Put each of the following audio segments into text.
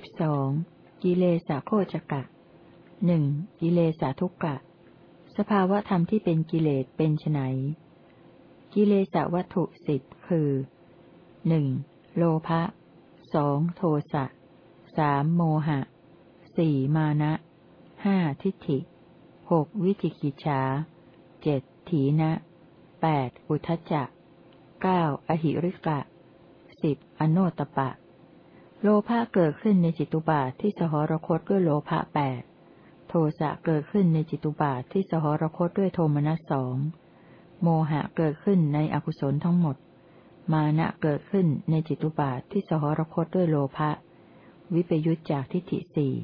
สิบสองกิเลสโคจกะหนึ่งกิเลสทุกกะ สภาวะธรรมที่เป็นกิเลสเป็นไนกิเลสวัตถุสิบคือหนึ่งโลภะสองโทสะสามโมหะสี่มานะห้าทิฏฐิหกวิจิกิจฉาเจ็ดถีนะแปดอุทจจะเก้าอหิริกะสิบอโนตปะ โลภะเกิดขึ้นในจิตุบาทที่สหรคตด้วยโลภะแปด โทสะเกิดขึ้นในจิตุบาทที่สหรคตด้วยโทมนัสสอง โมหะเกิดขึ้นในอกุศลทั้งหมด มานะเกิดขึ้นในจิตุบาทที่สหรคตด้วยโลภะ วิปยุจจากทิฏฐิสี่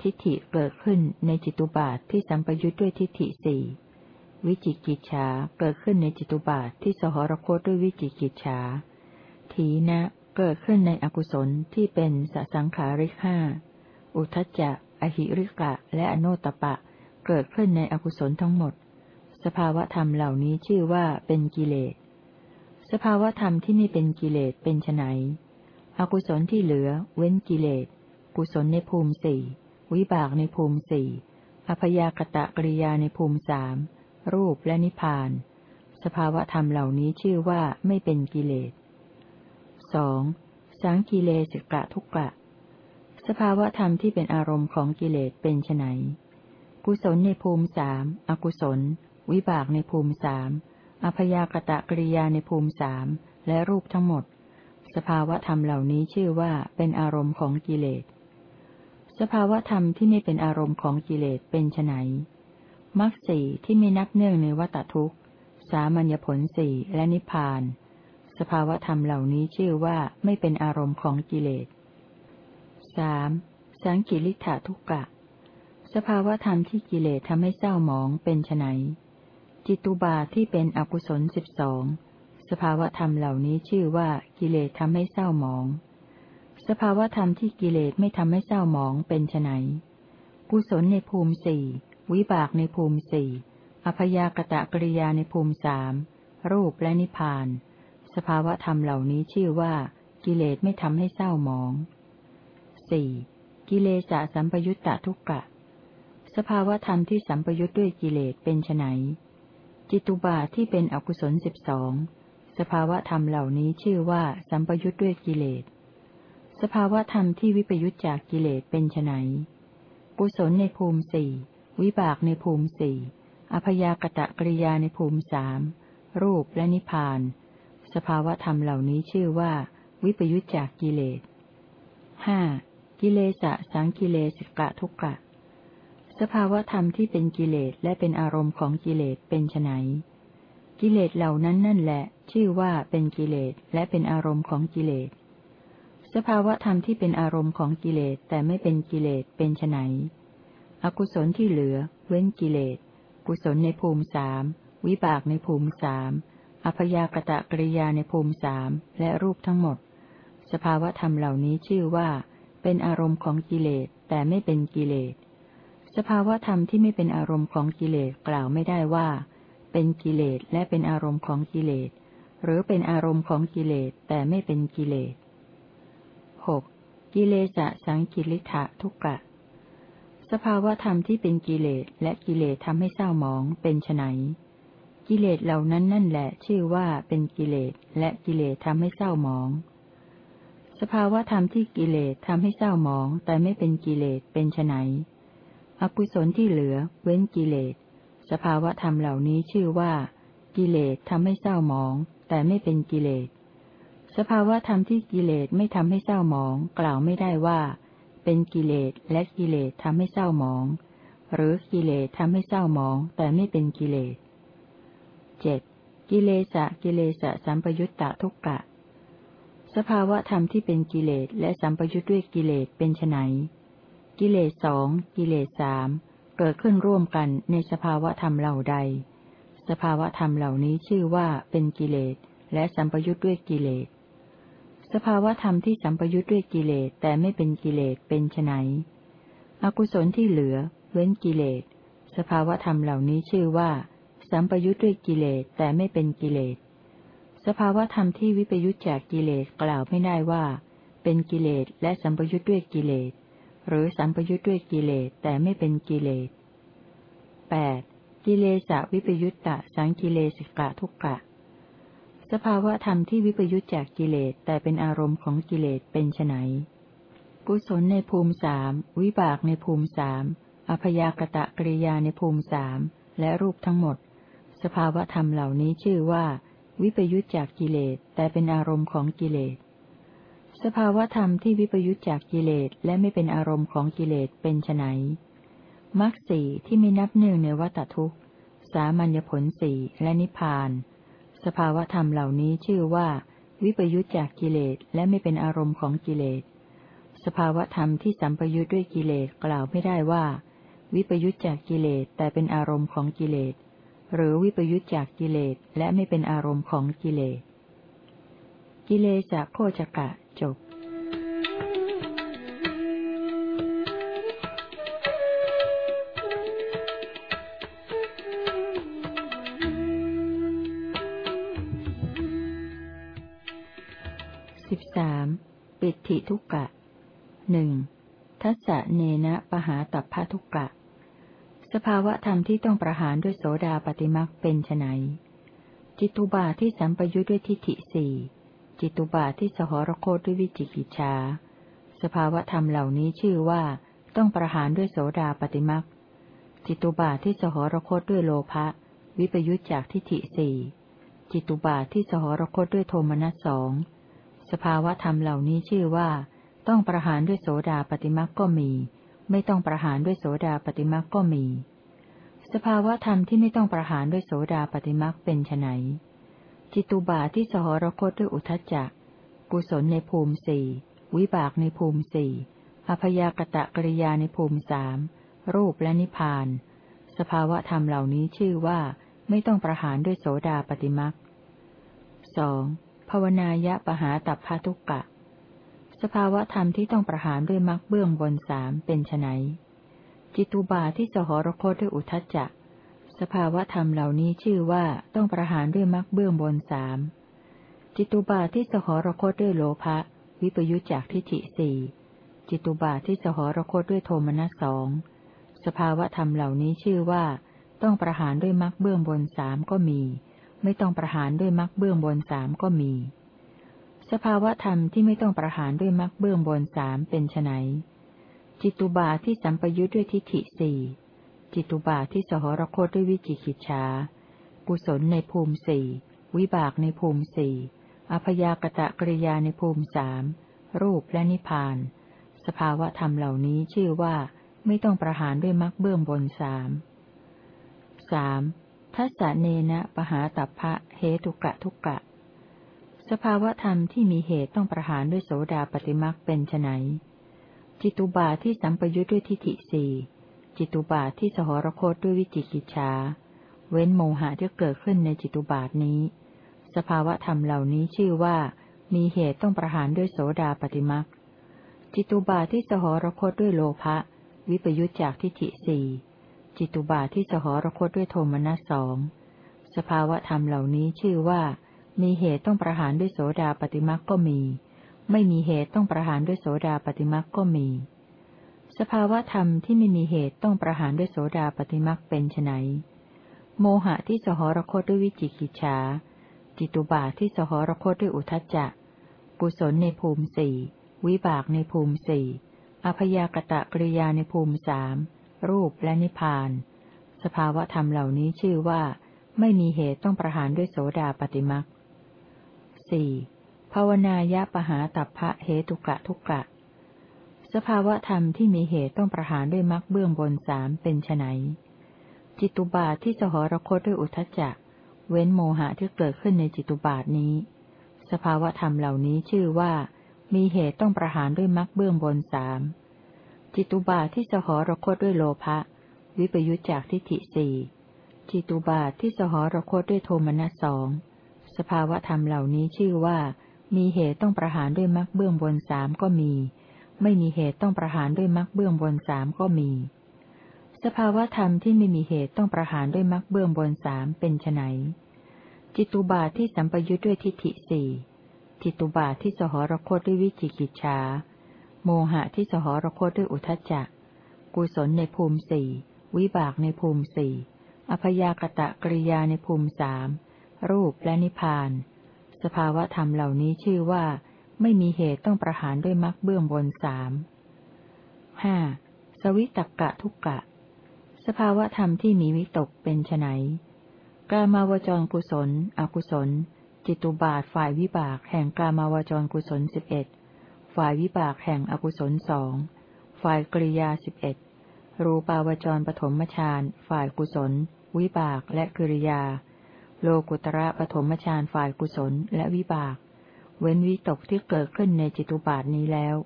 ทิฏฐิเกิดขึ้นในจิตุบาทที่สัมปยุจด้วยทิฏฐิสี่ วิจิกิจฉาเกิดขึ้นในจิตุบาทที่สหรคตด้วยวิจิกิจฉาถีนะ เกิดขึ้นในอกุศลที่เป็นสสังขาริกห้า อุทจจะ อหิริกะ และอโนตปะ เกิดขึ้นในอกุศลทั้งหมด สภาวธรรมเหล่านี้ชื่อว่าเป็นกิเลส สภาวธรรมที่ไม่เป็นกิเลสเป็นไนอกุศลที่เหลือ เว้นกิเลส กุศลในภูมิสี่ วิบากในภูมิสี่อพยากตะกริยาในภูมิสามรูปและนิพพาน สภาวธรรมเหล่านี้ชื่อว่าไม่เป็นกิเลส สองสังกิเลสกะทุกกะ สภาวะธรรมที่เป็นอารมณ์ของกิเลสเป็นไนกุศลในภูมิสามอกุศล วิบากในภูมิสามอพยากตะกริยาในภูมิสามและรูปทั้งหมด สภาวะธรรมเหล่านี้ชื่อว่าเป็นอารมณ์ของกิเลส สภาวะธรรมที่ไม่เป็นอารมณ์ของกิเลสเป็นไนมรรคสี่ที่ไม่นับเนื่องในวัตทุกข์ สามัญญผลสี่และนิพพาน สภาวธรรมเหล่านี้ชื่อว่าไม่เป็นอารมณ์ของกิเลสสามสังกิริธาทุกกะ สภาวธรรมที่กิเลสทำให้เศร้าหมองเป็นไนจิตุบาที่เป็นอกุศลสิบสอง สภาวธรรมเหล่านี้ชื่อว่ากิเลสทำให้เศร้าหมอง สภาวธรรมที่กิเลสไม่ทำให้เศร้าหมองเป็นไนกุศลในภูมิสี่ วิบากในภูมิสี่อพยากตะกริยาในภูมิสาม รูปและนิพพาน สภาวะธรรมเหล่านี้ชื่อว่า กิเลสไม่ทำให้เศร้าหมองสี่กิเลสสัมปยุตตะทุกกะ สภาวะธรรมที่สัมปยุตด้วยกิเลสเป็นไนจิตุบาที่เป็นอกุศลสิบสองสภาวะธรรมเหล่านี้ชื่อว่า สัมปยุตด้วยกิเลส สภาวะธรรมที่วิปยุตจากกิเลสเป็นไนกุศลในภูมิสี่วิบากในภูมิสี่อพยากตะกริยาในภูมิสามรูปและนิพพาน สภาวธรรมเหล่านี้ชื่อว่า วิปยุจจากกิเลสห้ากิเลสะสังกิเลสกะทุกกะ สภาวธรรมที่เป็นกิเลสและเป็นอารมณ์ของกิเลสเป็นไนกิเลสเหล่านั้นนั่นแหละ ชื่อว่าเป็นกิเลสและเป็นอารมณ์ของกิเลส สภาวธรรมที่เป็นอารมณ์ของกิเลสแต่ไม่เป็นกิเลสเป็นไนอกุศลที่เหลือ เว้นกิเลส กุศลในภูมิสามวิบากในภูมิสาม อพยากตะกริยาในภูมิสามและรูปทั้งหมด สภาวธรรมเหล่านี้ชื่อว่า เป็นอารมณ์ของกิเลสแต่ไม่เป็นกิเลส สภาวธรรมที่ไม่เป็นอารมณ์ของกิเลสกล่าวไม่ได้ว่า เป็นกิเลสและเป็นอารมณ์ของกิเลส หรือเป็นอารมณ์ของกิเลสแต่ไม่เป็นกิเลสหกกิเลสะสังกิริธะทุกกะ สภาวธรรมที่เป็นกิเลสและกิเลสทำให้เศร้าหมองเป็นไน กิเลสเหล่านั้นนั่นแหละชื่อว่าเป็นกิเลสและกิเลสทำให้เศร้าหมอง สภาวะธรรมที่กิเลสทำให้เศร้าหมอง แต่ไม่เป็นกิเลสเป็นไนอกุศลที่เหลือ เว้นกิเลส สภาวะธรรมเหล่านี้ชื่อว่า กิเลสทำให้เศร้าหมอง แต่ไม่เป็นกิเลส สภาวะธรรมที่กิเลสไม่ทำให้เศร้าหมอง กล่าวไม่ได้ว่า เป็นกิเลสและกิเลสทำให้เศร้าหมอง หรือกิเลสทำให้เศร้าหมอง แต่ไม่เป็นกิเลส เจ็ดกิเลสะกิเลสะสัมปยุตตะทุกกะ สภาวะธรรมที่เป็นกิเลสและสัมปยุตด้วยกิเลสเป็นไนกิเลสสองกิเลสสามเกิดขึ้นร่วมกันในสภาวะธรรมเหล่าใด สภาวะธรรมเหล่านี้ชื่อว่าเป็นกิเลสและสัมปยุตด้วยกิเลส สภาวะธรรมที่สัมปยุตด้วยกิเลสแต่ไม่เป็นกิเลสเป็นไนอกุศลที่เหลือ เว้นกิเลส สภาวะธรรมเหล่านี้ชื่อว่า สัมปยุทธ์ด้วยกิเลสแต่ไม่เป็นกิเลส สภาวธรรมที่วิปยุทธจากกิเลสกล่าวไม่ได้ว่า เป็นกิเลสและสัมปยุทธ์ด้วยกิเลส หรือสัมปยุทธ์ด้วยกิเลสแต่ไม่เป็นกิเลสแปดกิเลสวิปยุตตะสังกิเลสิกะทุกกะ สภาวะธรรมที่วิปยุตจากกิเลสแต่เป็นอารมณ์ของกิเลสเป็นไนกุศลในภูมิสามวิบากในภูมิสามอพยากตะกริยาในภูมิสามและรูปทั้งหมด สภาวะธรรมเหล่านี้ชื่อว่า วิปยุตจากกิเลสแต่เป็นอารมณ์ของกิเลส สภาวะธรรมที่วิปยุตจากกิเลสและไม่เป็นอารมณ์ของกิเลสเป็นไนมรรคสี่ที่ไม่นับหนึ่งในวัตทุกข์สามัญญผลสี่และนิพพาน สภาวะธรรมเหล่านี้ชื่อว่า วิปยุตจากกิเลสและไม่เป็นอารมณ์ของกิเลส สภาวะธรรมที่สัมปยุตด้วยกิเลสกล่าวไม่ได้ว่า วิปยุตจากกิเลสแต่เป็นอารมณ์ของกิเลส หรือวิปยุตจากกิเลสและไม่เป็นอารมณ์ของกิเลส กิเลสโคจกะจบสิบสามปิติทุกกะหนึ่งทัศเนนะปหาตัพพทุกกะ สภาวะธรรมที่ต้องประหารด้วยโสดาปฏิมักเป็นไนจิตุบาที่สัมปยุทธ์ด้วยทิฏฐิสี่จิตุบาที่สหรโคตด้วยวิจิกิจชา สภาวะธรรมเหล่านี้ชื่อว่าต้องประหารด้วยโสดาปฏิมักจิตุบาที่สหรโคตด้วยโลภะวิปยุทธจากทิฏฐิสี่จิตุบาที่สหรโคตด้วยโทมนัสสองสภาวะธรรมเหล่านี้ชื่อว่า ต้องประหารด้วยโสดาปฏิมักก็มี ไม่ต้องประหารด้วยโสดาปฏิมักก็มี สภาวะธรรมที่ไม่ต้องประหารด้วยโสดาปฏิมักเป็นไนจิตุบาที่สหรคตด้วยอุทจจะ กุศลในภูมิสี่วิบากในภูมิสี่อภยากตะกริยาในภูมิสามรูปและนิพาน สภาวะธรรมเหล่านี้ชื่อว่าไม่ต้องประหารด้วยโสดาปฏิมักสองภาวนายะปหาตับพพทุกกะ สภาวะธรรมที่ต้องประหารด้วยมรรคเบื้องบนสามเป็นไนจิตุบาที่สหรคตด้วยอุทจจะ สภาวะธรรมเหล่านี้ชื่อว่าต้องประหารด้วยมรรคเบื้องบนสามจิตุบาที่สหรคตด้วยโลภะวิปยุจจากทิฏฐิสี่จิตุบาที่สหรคตด้วยโทมนัสสองสภาวะธรรมเหล่านี้ชื่อว่า ต้องประหารด้วยมรรคเบื้องบนสามก็มี ไม่ต้องประหารด้วยมรรคเบื้องบนสามก็มี สภาวะธรรมที่ไม่ต้องประหารด้วยมรรคเบื้องบนสามเป็นไนจิตุบาที่สัมปยุทธ์ด้วยทิฏฐิสี่จิตุบาที่สหรคตด้วยวิจิกิจฉากุศลในภูมิสี่วิบากในภูมิสี่อพยากตะกริยาในภูมิสามรูปและนิพพาน สภาวะธรรมเหล่านี้ชื่อว่าไม่ต้องประหารด้วยมรรคเบื้องบนสามสามทัศเนนะปหาตัพพะเหตุกะทุกะ สภาวะธรรมที่มีเหตุต้องประหารด้วยโสดาปฏิมักเป็นไนจิตุบาที่สัมปยุทธ์ด้วยทิฏฐิสี่จิตุบาที่สหรคตด้วยวิจิกิจชาเว้นโมหะที่เกิดขึ้นในจิตุบาทนี้ สภาวะธรรมเหล่านี้ชื่อว่า มีเหตุต้องประหารด้วยโสดาปฏิมักจิตุบาที่สหรคตด้วยโลภะวิปยุทธจากทิฏฐิสี่จิตุบาที่สหรคตด้วยโทมนัสสองสภาวะธรรมเหล่านี้ชื่อว่า มีเหตุต้องประหารด้วยโสดาปฏิมักก็มี ไม่มีเหตุต้องประหารด้วยโสดาปฏิมักก็มี สภาวะธรรมที่ไม่มีเหตุต้องประหารด้วยโสดาปฏิมักเป็นไนโมหะที่สหรคตด้วยวิจิกิจฉา จิตุบาทที่สหรคตด้วยอุทจจะ กุศลในภูมิสี่ วิบากในภูมิสี่อพยากตะกริยาในภูมิสามรูปและนิพพาน สภาวะธรรมเหล่านี้ชื่อว่า ไม่มีเหตุต้องประหารด้วยโสดาปฏิมัก สี่ภาวนายะปหาตัพพะเหตุกะทุกะ สภาวะธรรมที่มีเหตุต้องประหารด้วยมักเบื้องบนสามเป็นไนจิตุบาทที่สหรคตด้วยอุทจจะ เว้นโมหะที่เกิดขึ้นในจิตุบาทนี้ สภาวะธรรมเหล่านี้ชื่อว่า มีเหตุต้องประหารด้วยมักเบื้องบนสามจิตุบาทที่สหรคตด้วยโลภะวิปยุจจากทิฏฐิสี่จิตุบาทที่สหรคตด้วยโทมนัสสอง สภาวะธรรมเหล่านี้ชื่อว่า มีเหตุต้องประหารด้วยมรรคเบื้องบนสามก็มี ไม่มีเหตุต้องประหารด้วยมรรคเบื้องบนสามก็มี สภาวะธรรมที่ไม่มีเหตุต้องประหารด้วยมรรคเบื้องบนสามเป็นไนจิตุบาทที่สัมปยุทธ์ด้วยทิฏฐิสี่จิตุบาทที่สหรคตด้วยวิจิกิจฉาโมหะที่สหรคตด้วยอุทจจะกุศลในภูมิสี่วิบากในภูมิสี่อพยากตะกริยาในภูมิสาม รูปและนิพพาน สภาวะธรรมเหล่านี้ชื่อว่า ไม่มีเหตุต้องประหารด้วยมรรคเบื้องบนสามห้าสวิตกะทุกกะ สภาวะธรรมที่มีวิตกเป็นไนกามาวจรกุศล อกุศล จิตุบาทฝ่ายวิบากแห่งกามาวจรกุศลสิบเอ็ดฝ่ายวิบากแห่งอกุศลสองฝ่ายกริยาสิบเอ็ดรูปาวจรปฐมฌานฝ่ายกุศล วิบากและกริยา โลกุตระปฐมฌานฝ่ายกุศลและวิบาก เว้นวิตกที่เกิดขึ้นในจิตุบาทนี้แล้ว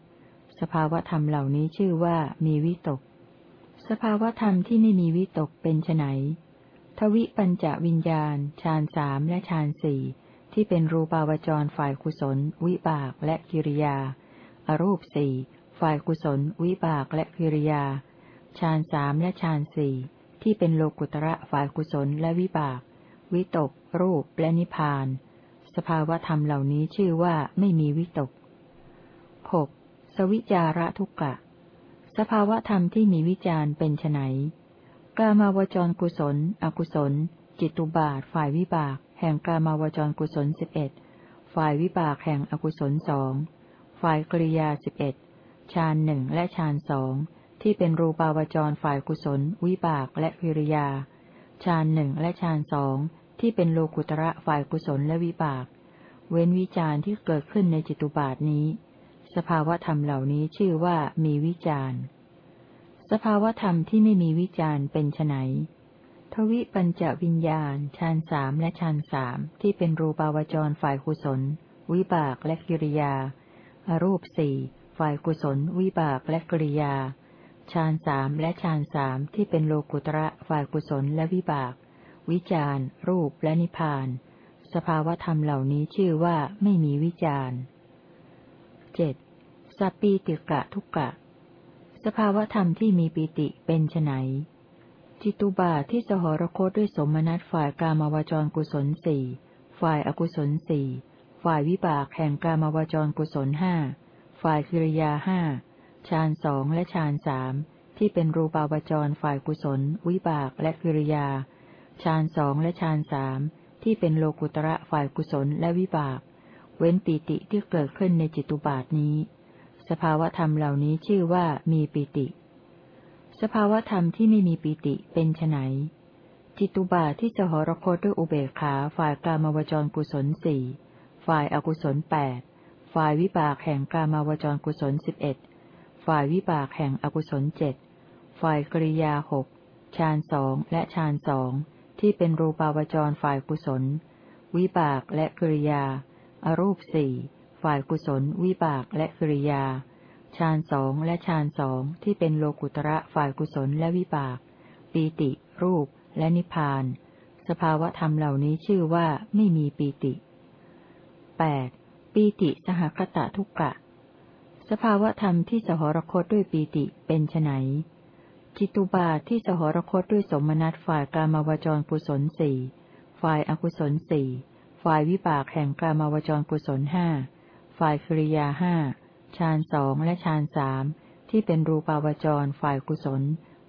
สภาวธรรมเหล่านี้ชื่อว่ามีวิตก สภาวธรรมที่ไม่มีวิตกเป็นไนทวิปัญจวิญญาณฌานสามและฌานสี่ที่เป็นรูปาวจรฝ่ายกุศล วิบากและกิริยา อรูปสี่ฝ่ายกุศล วิบากและกิริยาฌานสามและฌานสี่ที่เป็นโลกุตระฝ่ายกุศลและวิบาก วิตก รูป และนิพพาน สภาวธรรมเหล่านี้ชื่อว่าไม่มีวิตกหกสวิจาระทุกกะ สภาวธรรมที่มีวิจารเป็นไนกามาวจรกุศล อกุศล จิตุบาท ฝ่ายวิบาก แห่งกามาวจรกุศลสิบเอ็ด ฝ่ายวิบากแห่งอกุศลสอง ฝ่ายกริยาสิบเอ็ดฌานหนึ่งและฌานสองที่เป็นรูปาวจรฝ่ายกุศล วิบากและวิริยาฌานหนึ่งและฌานสอง ที่เป็นโลกุตระฝ่ายกุศลและวิบาก เว้นวิจารที่เกิดขึ้นในจิตุบาทนี้ สภาวธรรมเหล่านี้ชื่อว่ามีวิจารสภาวธรรมที่ไม่มีวิจารเป็นไนทวิปัญจวิญญาณฌานสามและฌานสามที่เป็นรูปาวจรฝ่ายกุศล วิบากและกิริยาอรูปสี่ฝ่ายกุศล วิบากและกริยาฌานสามและฌานสามที่เป็นโลกุตระฝ่ายกุศลและวิบาก วิจารรูปและนิพพาน สภาวธรรมเหล่านี้ชื่อว่าไม่มีวิจารเจ็ดสัปปีติกะทุกกะ สภาวธรรมที่มีปีติเป็นไนจิตุบาทที่สหรคตด้วยสมนัตฝ่ายกามาวจรกุศลสี่ฝ่ายอกุศลสี่ฝ่ายวิบากแห่งกามาวจรกุศลห้าฝ่ายกิริยาห้าฌานสองและฌานสามที่เป็นรูปาวจรฝ่ายกุศล วิบากและกิริยา ฌานสองและฌานสามที่เป็นโลกุตระฝ่ายกุศลและวิบาก เว้นปีติที่เกิดขึ้นในจิตุบาทนี้ สภาวธรรมเหล่านี้ชื่อว่ามีปีติ สภาวธรรมที่ไม่มีปีติเป็นไนจิตุบาทที่จะหรคตด้วยอุเบกขาฝ่ายกามวจรกุศลสี่ฝ่ายอกุศลแปดฝ่ายวิบากแห่งกามาวจรกุศลสิบเอ็ดฝ่ายวิบากแห่งอกุศลเจ็ดฝ่ายกริยาหกฌานสองและฌานสอง ที่เป็นรูปาวจรฝ่ายกุศล วิบากและกริยาอารูปสี่ฝ่ายกุศล วิบากและกริยาฌานสองและฌานสองที่เป็นโลกุตระฝ่ายกุศลและวิบาก ปีติ รูปและนิพพาน สภาวธรรมเหล่านี้ชื่อว่าไม่มีปีติแปดปีติสหคตะทุกกะ สภาวธรรมที่สหรคตด้วยปีติเป็นไน จิตุบาทที่สหรคตด้วยสมนัตฝ่ายกามาวจรกุศลสี่ฝ่ายอกุศลสี่ฝ่ายวิบากแห่งกามาวจรกุศลห้าฝ่ายคริยาห้าฌานสองและฌานสามที่เป็นรูปาวจรฝ่ายกุศล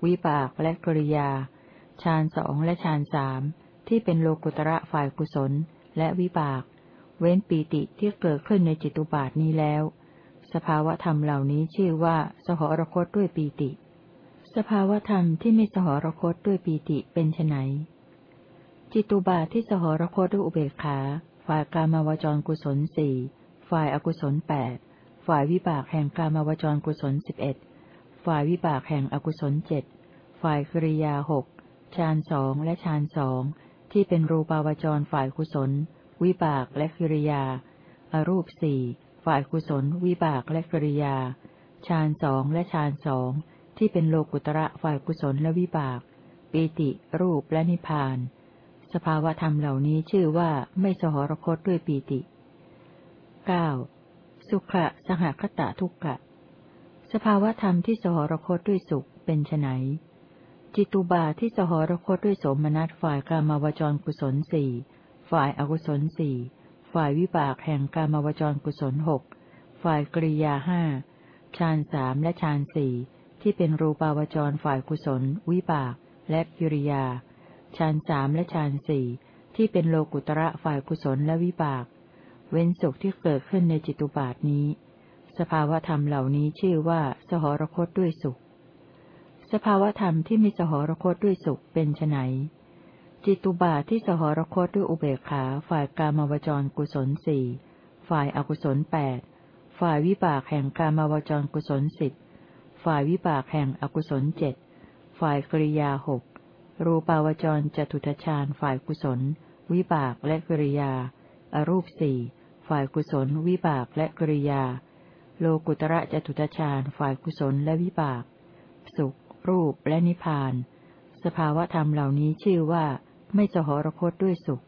วิบากและกริยาฌานสองและฌานสามที่เป็นโลกุตระฝ่ายกุศล และวิบาก เว้นปีติที่เกิดขึ้นในจิตุบาทนี้แล้ว สภาวะธรรมเหล่านี้ชื่อว่า สหรคตด้วยปีติ สภาวธรรมที่ไม่สหรคตด้วยปีติเป็นไนจิตุบาทที่สหรคตด้วยอุเบกขา ฝ่ายกามาวจรกุศลสี่ฝ่ายอกุศลแปดฝ่ายวิบากแห่งกามาวจรกุศลสิบเอ็ดฝ่ายวิบากแห่งอกุศลเจ็ดฝ่ายกริยาหกฌานสองและฌานสองที่เป็นรูปาวจรฝ่ายกุศล วิบากและกิริยาอารูปสี่ฝ่ายกุศล วิบากและกริยาฌานสองและฌานสอง ที่เป็นโลกุตระฝ่ายกุศลและวิบาก ปีติ รูปและนิพพาน สภาวธรรมเหล่านี้ชื่อว่าไม่สหรคตด้วยปีติเก้าสุขะสหคตะทุกกะ สภาวธรรมที่สหรคตด้วยสุขเป็นไนจิตุบาที่สหรคตด้วยสมนัตฝ่ายกามาวจรกุศลสี่ฝ่ายอกุศลสี่ฝ่ายวิบากแห่งกามวจรกุศลหกฝ่ายกริยาห้าฌานสามและฌานสี่ ที่เป็นรูปาวจรฝ่ายกุศล วิบาก และกิริยาฌานสามและฌานสี่ที่เป็นโลกุตระฝ่ายกุศลและวิบาก เว้นสุขที่เกิดขึ้นในจิตุบาทนี้ สภาวธรรมเหล่านี้ชื่อว่า สหรคตด้วยสุข สภาวธรรมที่มีสหรคตด้วยสุขเป็นไนจิตุบาทที่สหรคตด้วยอุเบกขาฝ่ายกามวจรกุศลสี่ฝ่ายอกุศลแปดฝ่ายวิบากแห่งกามวจรกุศลสิบ ฝ่ายวิบากแห่งอกุศลเจ็ดฝ่ายกริยาหกรูปาวจรจตุทชาญฝ่ายกุศล วิบากและกริยาอารูปสี่ฝ่ายกุศล วิบากและกริยา โลกุตระจตุทชาญฝ่ายกุศลและวิบาก สุข รูปและนิพพาน สภาวะธรรมเหล่านี้ชื่อว่า ไม่สหรคตด้วยสุข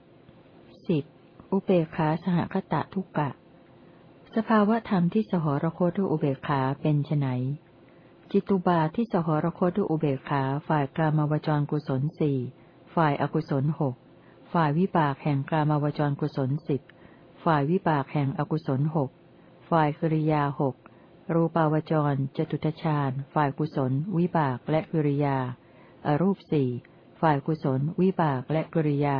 สิบอุเบกขาสหคตะทุกกะ สภาวะธรรมที่สหรคตด้วยอุเบกขาเป็นไน จิตุบาทที่สหรคตด้วยอุเบกขาฝ่ายกามวจรกุศลสี่ฝ่ายอกุศลหกฝ่ายวิบากแห่งกามวจรกุศลสิบฝ่ายวิบากแห่งอกุศลหกฝ่ายกริยาหกรูปาวจรจตุทชาญฝ่ายกุศล วิบากและกริยาอารูปสี่ฝ่ายกุศล วิบากและกริยา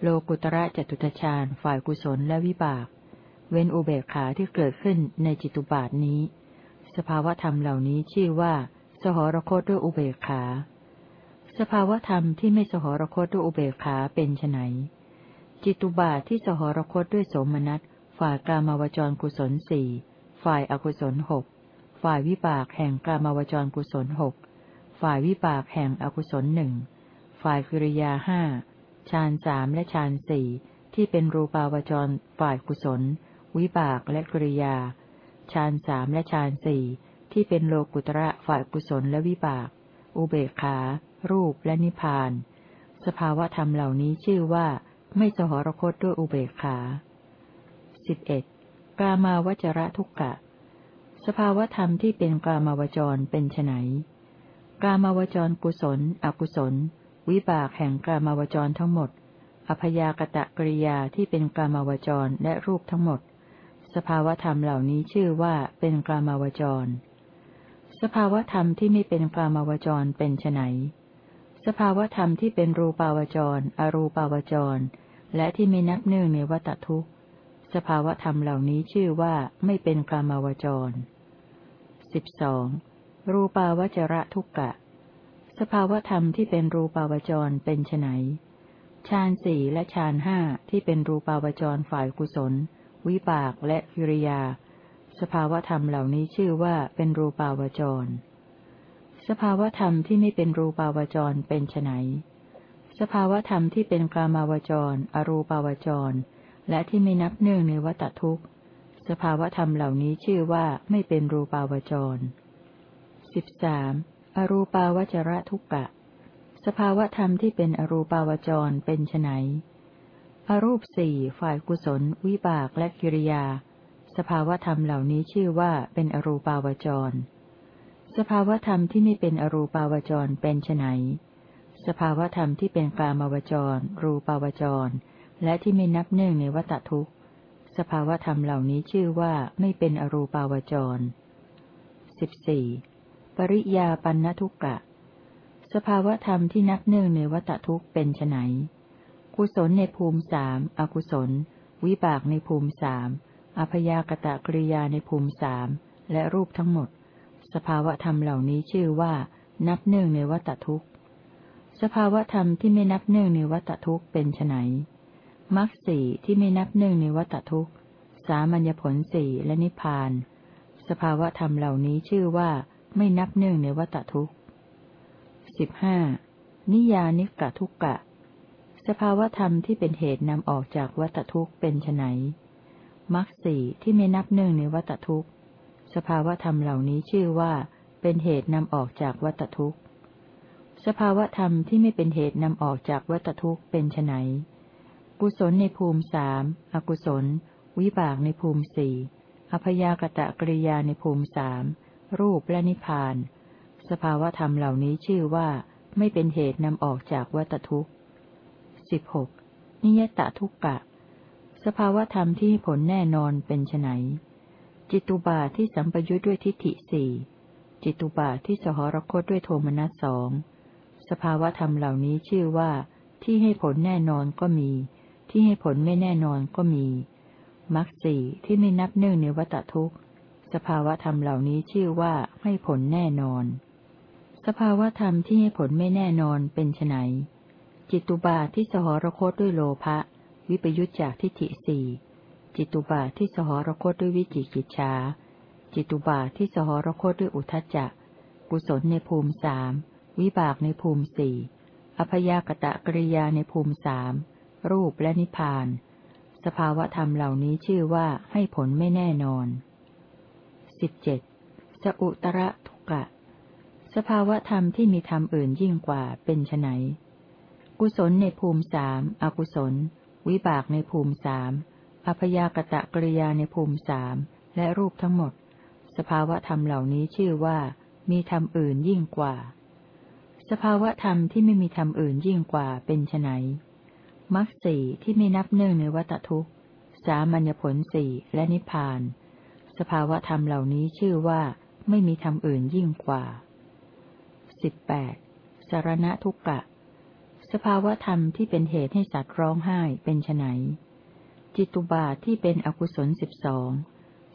โลกุตระจตุทชาญฝ่ายกุศลและวิบาก เว้นอุเบกขาที่เกิดขึ้นในจิตุบาทนี้ สภาวธรรมเหล่านี้ชื่อว่า สหรคตด้วยอุเบกขา สภาวธรรมที่ไม่สหรคตด้วยอุเบกขาเป็นไนจิตุบาทที่สหรคตด้วยโสมนัส ฝ่ายกามาวจรกุศลสี่ฝ่ายอกุศลหกฝ่ายวิบากแห่งกามาวจรกุศลหกฝ่ายวิบากแห่งอกุศลหนึ่งฝ่ายกิริยาห้าฌานสามและฌานสี่ที่เป็นรูปาวจรฝ่ายกุศล วิบากและกิริยา ฌานสามและฌานสี่ที่เป็นโลกุตระฝ่ายกุศลและวิบาก อุเบกขา รูปและนิพพาน สภาวะธรรมเหล่านี้ชื่อว่าไม่สหรคตด้วยอุเบกขาสิบเอ็ดกามาวจระทุกกะ สภาวะธรรมที่เป็นกามาวจรเป็นไนกามาวจรกุศล อกุศล วิบากแห่งกามาวจรทั้งหมด อพยากตะกริยาที่เป็นกามาวจรและรูปทั้งหมด สภาวธรรมเหล่านี้ชื่อว่าเป็นกลามาวจร สภาวธรรมที่ไม่เป็นกลามาวจรเป็นไนสภาวธรรมที่เป็นรูปาวจร อรูปาวจร และที่ไม่นับเนื่องในวัตทุกสภาวธรรมเหล่านี้ชื่อว่าไม่เป็นกลามาวจรสิบสองรูปาวจระทุกกะ สภาวธรรมที่เป็นรูปาวจรเป็นไนฌานสี่และฌานห้าที่เป็นรูปาวจรฝ่ายกุศล วิบากและกิริยา สภาวธรรมเหล่านี้ชื่อว่าเป็นรูปาวจร สภาวธรรมที่ไม่เป็นรูปาวจรเป็นไนสภาวธรรมที่เป็นกามาวจร อรูปาวจร และที่ไม่นับเนื่องในวัตทุกข์ สภาวธรรมเหล่านี้ชื่อว่าไม่เป็นรูปาวจรสิบสามอรูปาวจระทุกกะ สภาวธรรมที่เป็นอรูปาวจรเป็นไน อรูปสี่ฝ่ายกุศล วิบากและกิริยา สภาวธรรมเหล่านี้ชื่อว่าเป็นอรูปาวจร สภาวธรรมที่ไม่เป็นอรูปาวจรเป็นไนสภาวธรรมที่เป็นกามาวจร รูปาวจร และที่ไม่นับเนื่องในวัตทุกข์ สภาวธรรมเหล่านี้ชื่อว่าไม่เป็นอรูปาวจรสิบสี่ปริยาปันทุกกะ สภาวธรรมที่นับเนื่องในวัตทุกข์เป็นไน กุศลในภูมิสามอกุศล วิบากในภูมิสามอพยากตะกริยาในภูมิสามและรูปทั้งหมด สภาวธรรมเหล่านี้ชื่อว่า นับเนื่องในวัตทุกข์ สภาวธรรมที่ไม่นับเนื่องในวัตทุกข์เป็นไนมรรคสี่ที่ไม่นับเนื่องในวัตทุกข์ สามัญญผลสี่และนิพพาน สภาวธรรมเหล่านี้ชื่อว่า ไม่นับเนื่องในวัตทุกข์สิบห้านิยานิกะทุกกะ สภาวธรรมที่เป็นเหตุนำออกจากวัตทุกข์เป็นไนมรรคสี่ที่ไม่นับหนึ่งในวัตทุกข์ สภาวธรรมเหล่านี้ชื่อว่า เป็นเหตุนำออกจากวัตทุกข์ สภาวธรรมที่ไม่เป็นเหตุนำออกจากวัตทุกข์เป็นไนกุศลในภูมิสามอกุศล วิบากในภูมิสี่อพยากตะกริยาในภูมิสามรูปและนิพพาน สภาวธรรมเหล่านี้ชื่อว่า ไม่เป็นเหตุนำออกจากวัตทุกข์ สิบหกนิยตทุกกะ สภาวธรรมที่ผลแน่นอนเป็นไนจิตุบาทที่สัมปยุทธ์ด้วยทิฏฐิสี่จิตุบาทที่สหรคตด้วยโทมนัสสองสภาวธรรมเหล่านี้ชื่อว่า ที่ให้ผลแน่นอนก็มี ที่ให้ผลไม่แน่นอนก็มีมรรคสี่ที่ไม่นับเนื่องในวัตทุกข์ สภาวธรรมเหล่านี้ชื่อว่าให้ผลแน่นอน สภาวธรรมที่ให้ผลไม่แน่นอนเป็นไน จิตุบาทที่สหรคตด้วยโลภะวิปยุจจากทิฏฐิสี่จิตุบาทที่สหรคตด้วยวิจิกิจฉาจิตุบาทที่สหรคตด้วยอุทจจะกุศลในภูมิสามวิบากในภูมิสี่อพยากตะกริยาในภูมิสามรูปและนิพพาน สภาวะธรรมเหล่านี้ชื่อว่าให้ผลไม่แน่นอนสิบเจ็ดสอุตระทุกะ สภาวะธรรมที่มีธรรมอื่นยิ่งกว่าเป็นไน กุศลในภูมิสามอกุศล วิบากในภูมิสามอพยากตะกริยาในภูมิสามและรูปทั้งหมด สภาวะธรรมเหล่านี้ชื่อว่า มีธรรมอื่นยิ่งกว่า สภาวะธรรมที่ไม่มีธรรมอื่นยิ่งกว่าเป็นไนมรรคสี่ที่ไม่นับเนื่องในวัตทุกข์ สามัญญผลสี่และนิพพาน สภาวะธรรมเหล่านี้ชื่อว่า ไม่มีธรรมอื่นยิ่งกว่าสิบแปดสารณทุกกะ สภาวธรรมที่เป็นเหตุให้สัตว์ร้องไห้เป็นไนจิตุบาทที่เป็นอกุศลสิบสอง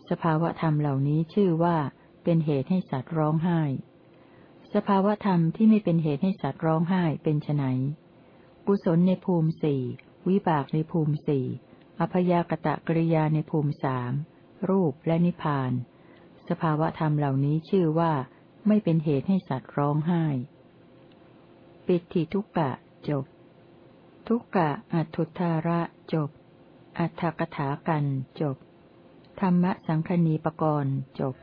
สภาวธรรมเหล่านี้ชื่อว่าเป็นเหตุให้สัตว์ร้องไห้ สภาวธรรมที่ไม่เป็นเหตุให้สัตว์ร้องไห้เป็นไนกุศลในภูมิสี่วิบากในภูมิสี่อพยากตะกริยาในภูมิสามรูปและนิพพาน สภาวธรรมเหล่านี้ชื่อว่า ไม่เป็นเหตุให้สัตว์ร้องไห้ ปิติทุกกะ จบ ทุกกะอัตุทาระจบ อัฏฐกถากันจบ ธรรมสังคณีปกรณ์จบ